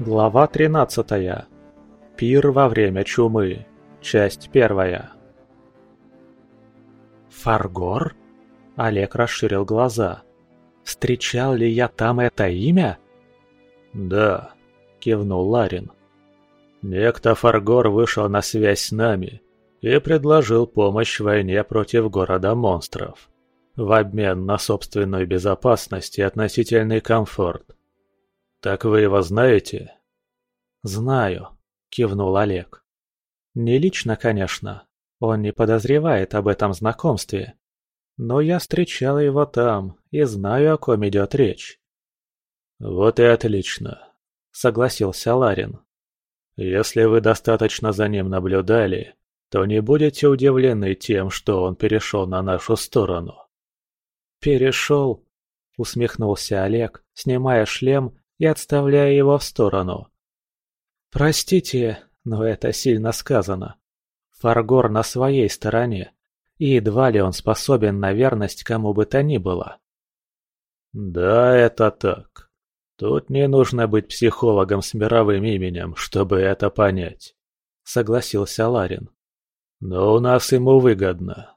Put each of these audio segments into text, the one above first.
Глава 13. Пир во время чумы. Часть первая. Фаргор? Олег расширил глаза. Встречал ли я там это имя? Да, кивнул Ларин. Некто Фаргор вышел на связь с нами и предложил помощь в войне против города монстров в обмен на собственную безопасность и относительный комфорт. «Так вы его знаете?» «Знаю», — кивнул Олег. «Не лично, конечно. Он не подозревает об этом знакомстве. Но я встречал его там и знаю, о ком идет речь». «Вот и отлично», — согласился Ларин. «Если вы достаточно за ним наблюдали, то не будете удивлены тем, что он перешел на нашу сторону». «Перешел?» — усмехнулся Олег, снимая шлем и отставляя его в сторону. «Простите, но это сильно сказано. Фаргор на своей стороне, и едва ли он способен на верность кому бы то ни было». «Да, это так. Тут не нужно быть психологом с мировым именем, чтобы это понять», — согласился Ларин. «Но у нас ему выгодно.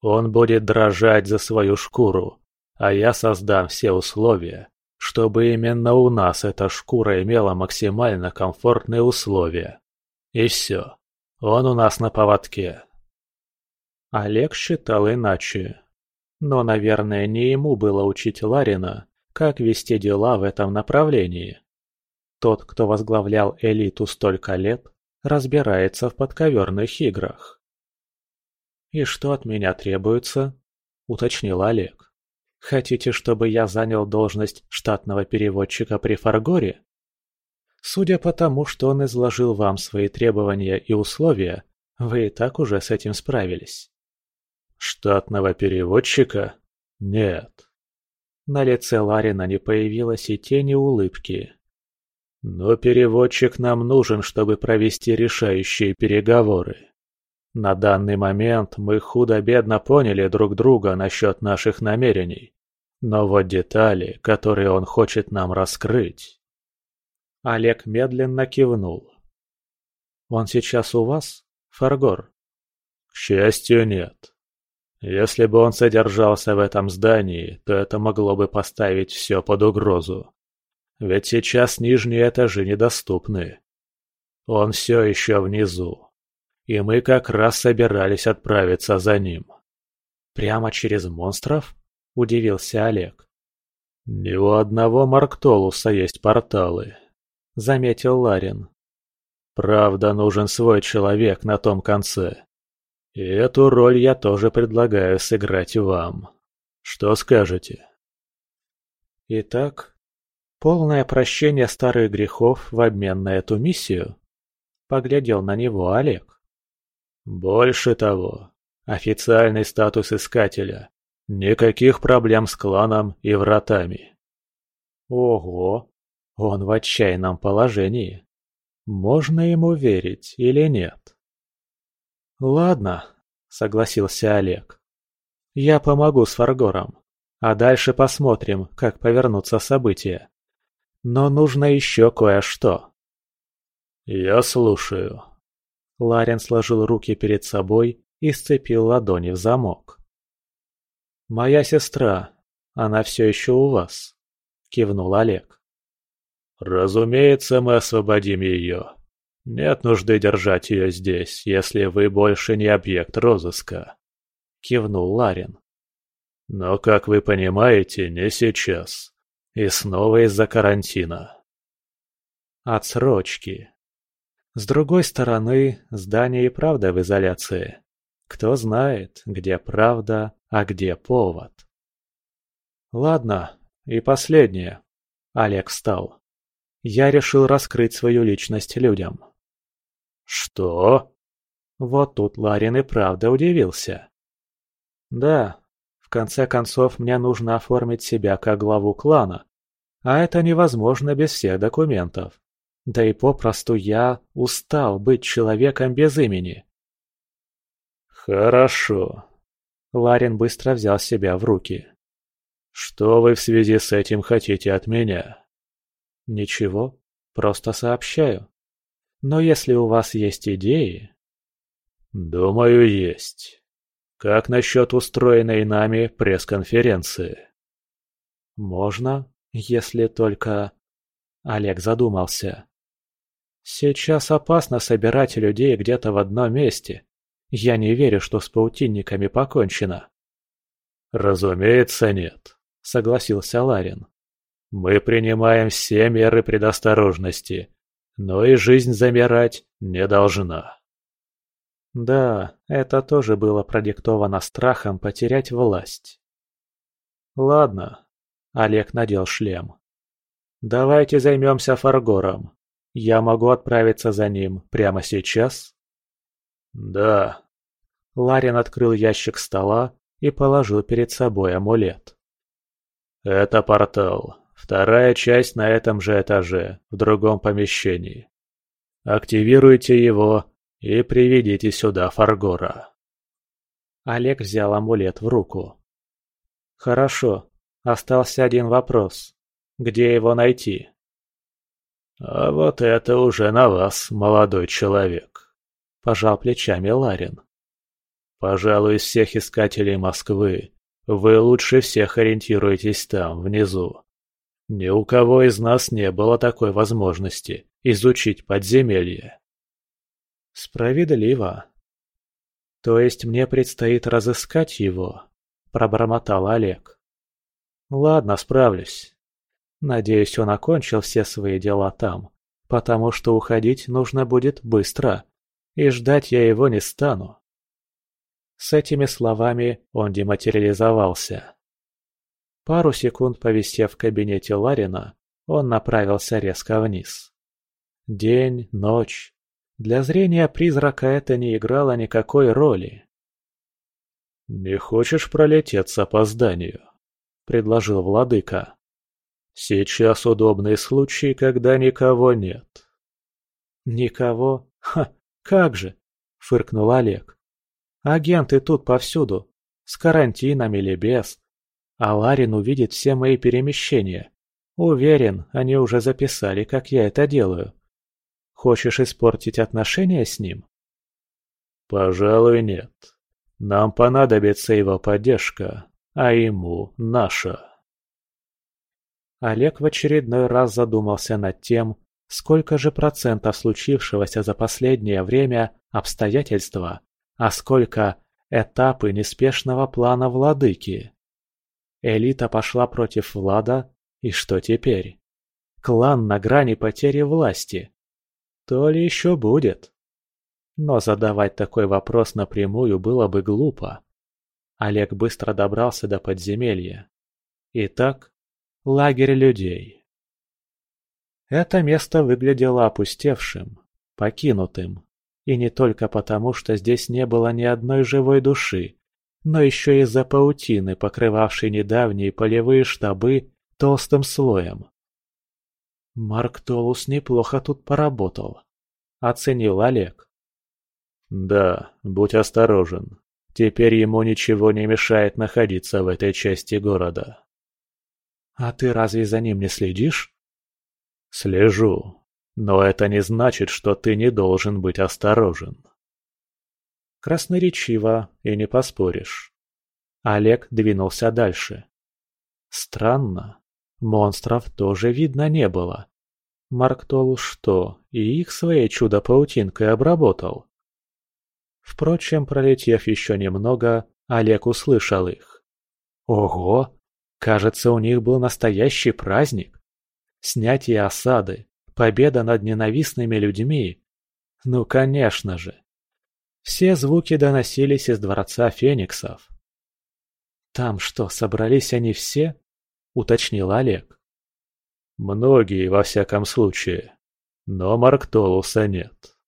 Он будет дрожать за свою шкуру, а я создам все условия, чтобы именно у нас эта шкура имела максимально комфортные условия. И все. Он у нас на поводке. Олег считал иначе. Но, наверное, не ему было учить Ларина, как вести дела в этом направлении. Тот, кто возглавлял элиту столько лет, разбирается в подковерных играх. «И что от меня требуется?» – уточнил Олег. Хотите, чтобы я занял должность штатного переводчика при Фаргоре? Судя по тому, что он изложил вам свои требования и условия, вы и так уже с этим справились. Штатного переводчика? Нет. На лице Ларина не появилось и тени улыбки. Но переводчик нам нужен, чтобы провести решающие переговоры. На данный момент мы худо-бедно поняли друг друга насчет наших намерений. Но вот детали, которые он хочет нам раскрыть... Олег медленно кивнул. «Он сейчас у вас, Фаргор?» «К счастью, нет. Если бы он содержался в этом здании, то это могло бы поставить все под угрозу. Ведь сейчас нижние этажи недоступны. Он все еще внизу, и мы как раз собирались отправиться за ним. «Прямо через монстров?» – удивился Олег. «Не у одного Марктолуса есть порталы», – заметил Ларин. «Правда, нужен свой человек на том конце. И эту роль я тоже предлагаю сыграть вам. Что скажете?» «Итак, полное прощение старых грехов в обмен на эту миссию?» – поглядел на него Олег. Больше того, официальный статус искателя. Никаких проблем с кланом и вратами. Ого, он в отчаянном положении. Можно ему верить или нет? Ладно, согласился Олег. Я помогу с Фаргором, а дальше посмотрим, как повернутся события. Но нужно еще кое-что. Я слушаю. Ларин сложил руки перед собой и сцепил ладони в замок. «Моя сестра, она все еще у вас», — кивнул Олег. «Разумеется, мы освободим ее. Нет нужды держать ее здесь, если вы больше не объект розыска», — кивнул Ларин. «Но, как вы понимаете, не сейчас. И снова из-за карантина». «Отсрочки», с другой стороны, здание и правда в изоляции. Кто знает, где правда, а где повод. Ладно, и последнее. Олег встал. Я решил раскрыть свою личность людям. Что? Вот тут Ларин и правда удивился. Да, в конце концов мне нужно оформить себя как главу клана, а это невозможно без всех документов. Да и попросту я устал быть человеком без имени. Хорошо. Ларин быстро взял себя в руки. Что вы в связи с этим хотите от меня? Ничего. просто сообщаю. Но если у вас есть идеи... Думаю, есть. Как насчет устроенной нами пресс-конференции? Можно, если только... Олег задумался. Сейчас опасно собирать людей где-то в одном месте. Я не верю, что с паутинниками покончено. Разумеется, нет, согласился Ларин. Мы принимаем все меры предосторожности, но и жизнь замирать не должна. Да, это тоже было продиктовано страхом потерять власть. Ладно, Олег надел шлем. Давайте займемся Фаргором. Я могу отправиться за ним прямо сейчас? Да. Ларин открыл ящик стола и положил перед собой амулет. Это портал. Вторая часть на этом же этаже, в другом помещении. Активируйте его и приведите сюда Фаргора. Олег взял амулет в руку. Хорошо, остался один вопрос. Где его найти? А вот это уже на вас, молодой человек, пожал плечами Ларин. Пожалуй, из всех искателей Москвы вы лучше всех ориентируетесь там, внизу. Ни у кого из нас не было такой возможности изучить подземелье. Справедливо. То есть мне предстоит разыскать его, пробормотал Олег. Ладно, справлюсь. Надеюсь, он окончил все свои дела там, потому что уходить нужно будет быстро, и ждать я его не стану. С этими словами он дематериализовался. Пару секунд повисев в кабинете Ларина, он направился резко вниз. День, ночь. Для зрения призрака это не играло никакой роли. «Не хочешь пролететь с опозданием?» — предложил владыка. «Сейчас удобный случай, когда никого нет». «Никого? Ха, как же!» — фыркнул Олег. «Агенты тут повсюду, с карантином или без, а Ларин увидит все мои перемещения. Уверен, они уже записали, как я это делаю. Хочешь испортить отношения с ним? Пожалуй, нет. Нам понадобится его поддержка, а ему наша. Олег в очередной раз задумался над тем, сколько же процентов случившегося за последнее время обстоятельства, а сколько этапы неспешного плана владыки. Элита пошла против Влада, и что теперь? Клан на грани потери власти. То ли еще будет? Но задавать такой вопрос напрямую было бы глупо. Олег быстро добрался до подземелья. Итак, лагерь людей. Это место выглядело опустевшим, покинутым. И не только потому, что здесь не было ни одной живой души, но еще из-за паутины, покрывавшей недавние полевые штабы толстым слоем. Марк Толус неплохо тут поработал, оценил Олег. Да, будь осторожен. Теперь ему ничего не мешает находиться в этой части города. А ты разве за ним не следишь? Слежу, но это не значит, что ты не должен быть осторожен. Красноречиво, и не поспоришь. Олег двинулся дальше. Странно. Монстров тоже видно не было. Марктолу что, и их своей чудо-паутинкой обработал? Впрочем, пролетев еще немного, Олег услышал их. Ого! Кажется, у них был настоящий праздник. Снятие осады, победа над ненавистными людьми. Ну, конечно же. Все звуки доносились из дворца фениксов. «Там что, собрались они все?» — уточнил Олег. «Многие, во всяком случае. Но Марктолуса нет.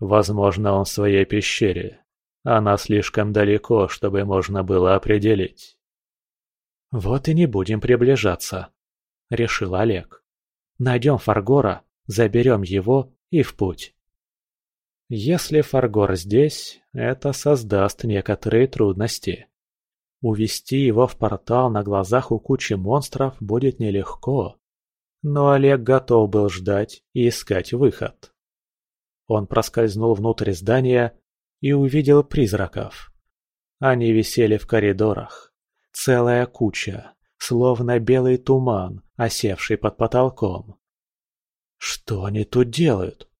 Возможно, он в своей пещере. Она слишком далеко, чтобы можно было определить». «Вот и не будем приближаться», — решил Олег. «Найдем Фаргора, заберем его и в путь». Если Фаргор здесь, это создаст некоторые трудности. Увести его в портал на глазах у кучи монстров будет нелегко. но Олег готов был ждать и искать выход. Он проскользнул внутрь здания и увидел призраков. Они висели в коридорах. Целая куча, словно белый туман, осевший под потолком. «Что они тут делают?»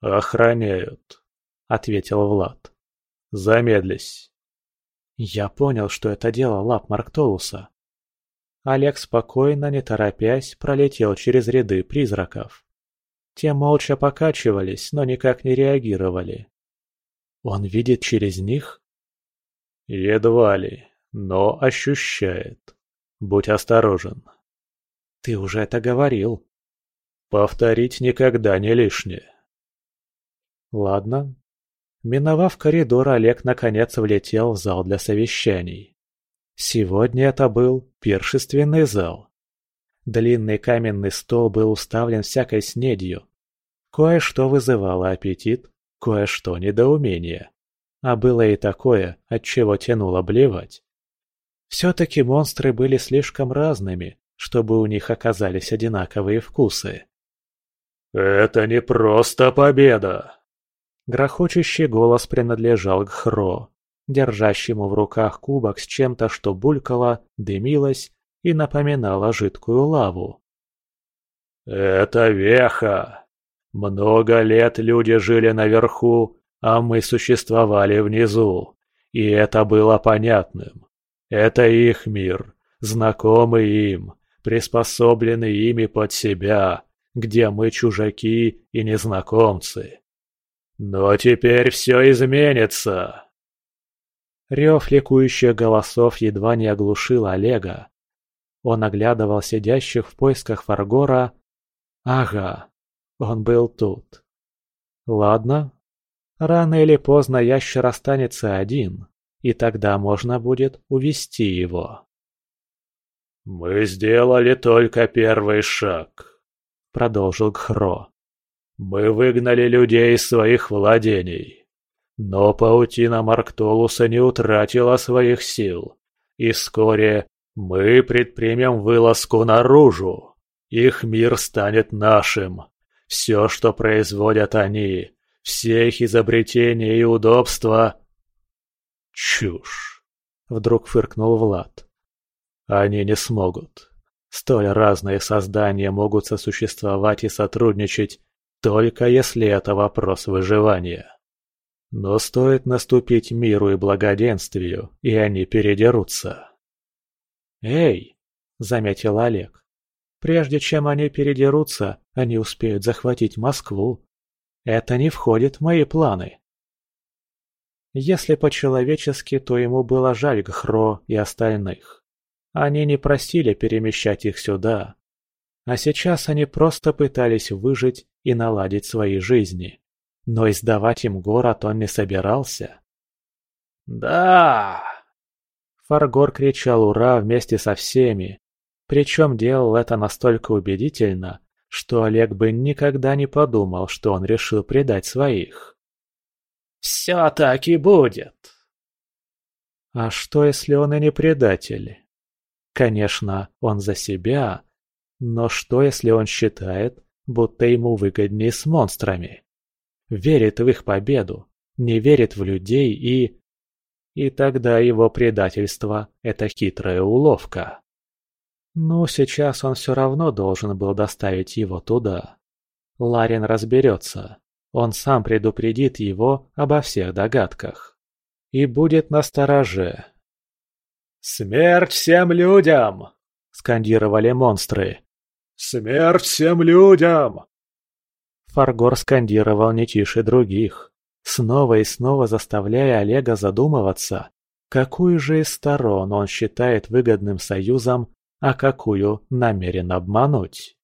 «Охраняют», — ответил Влад. «Замедлись». Я понял, что это дело лап Марктолуса. Олег спокойно, не торопясь, пролетел через ряды призраков. Те молча покачивались, но никак не реагировали. Он видит через них? Едва ли, но ощущает. Будь осторожен. Ты уже это говорил. Повторить никогда не лишнее. Ладно. Миновав коридор, Олег наконец влетел в зал для совещаний. Сегодня это был пиршественный зал. Длинный каменный стол был уставлен всякой снедью. Кое-что вызывало аппетит, кое-что недоумение. А было и такое, от чего тянуло блевать. Все-таки монстры были слишком разными, чтобы у них оказались одинаковые вкусы. «Это не просто победа!» Грохочущий голос принадлежал к Хро, держащему в руках кубок с чем-то, что булькало, дымилось и напоминало жидкую лаву. «Это веха! Много лет люди жили наверху, а мы существовали внизу, и это было понятным. Это их мир, знакомый им, приспособленный ими под себя, где мы чужаки и незнакомцы. Но теперь все изменится!» Рев ликующих голосов едва не оглушил Олега. Он оглядывал сидящих в поисках Фаргора. Ага, он был тут. Ладно. Рано или поздно ящер останется один, и тогда можно будет увести его. «Мы сделали только первый шаг», — продолжил Гхро. «Мы выгнали людей из своих владений. Но паутина Марктолуса не утратила своих сил, и вскоре мы предпримем вылазку наружу. Их мир станет нашим. Все, что производят они, все их изобретения и удобства — чушь. Вдруг фыркнул Влад. Они не смогут. Столь разные создания могут сосуществовать и сотрудничать, только если это вопрос выживания. Но стоит наступить миру и благоденствию, и они передерутся. «Эй!» – заметил Олег. «Прежде чем они передерутся, они успеют захватить Москву. Это не входит в мои планы». Если по-человечески, то ему было жаль Гхро и остальных. Они не просили перемещать их сюда. А сейчас они просто пытались выжить и наладить свои жизни но издавать им город он не собирался. «Да!» Фаргор кричал «Ура!» вместе со всеми, причем делал это настолько убедительно, что Олег бы никогда не подумал, что он решил предать своих. «Все так и будет!» А что, если он и не предатель? Конечно, он за себя, но что, если он считает, будто ему выгоднее с монстрами? верит в их победу, не верит в людей и... И тогда его предательство – это хитрая уловка. Ну, сейчас он все равно должен был доставить его туда. Ларин разберется. Он сам предупредит его обо всех догадках. И будет настороже. «Смерть всем людям!» – скандировали монстры. «Смерть всем людям!» Фаргор скандировал не тише других, снова и снова заставляя Олега задумываться, какую же из сторон он считает выгодным союзом, а какую намерен обмануть.